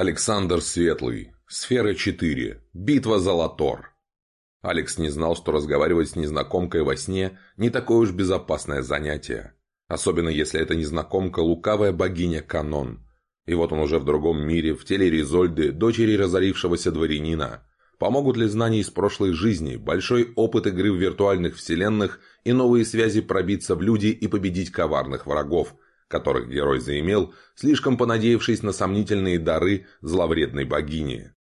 Александр Светлый. Сфера 4. Битва за Латор. Алекс не знал, что разговаривать с незнакомкой во сне не такое уж безопасное занятие. Особенно если эта незнакомка лукавая богиня Канон. И вот он уже в другом мире, в теле Ризольды, дочери разорившегося дворянина. Помогут ли знания из прошлой жизни, большой опыт игры в виртуальных вселенных и новые связи пробиться в люди и победить коварных врагов, которых герой заимел, слишком понадеявшись на сомнительные дары зловредной богини?